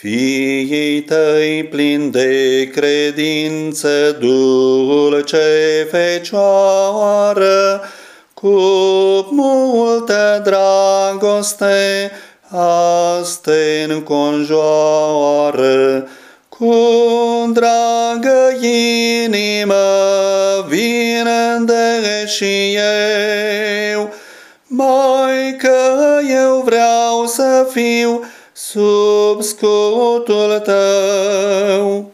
Fiii tăi plini de credință, dulce fecioară, cu multă dragoste, azi te înconjoară. Cu dragă inimă vin de și eu, mai că eu vreau să fiu sub scutul tău.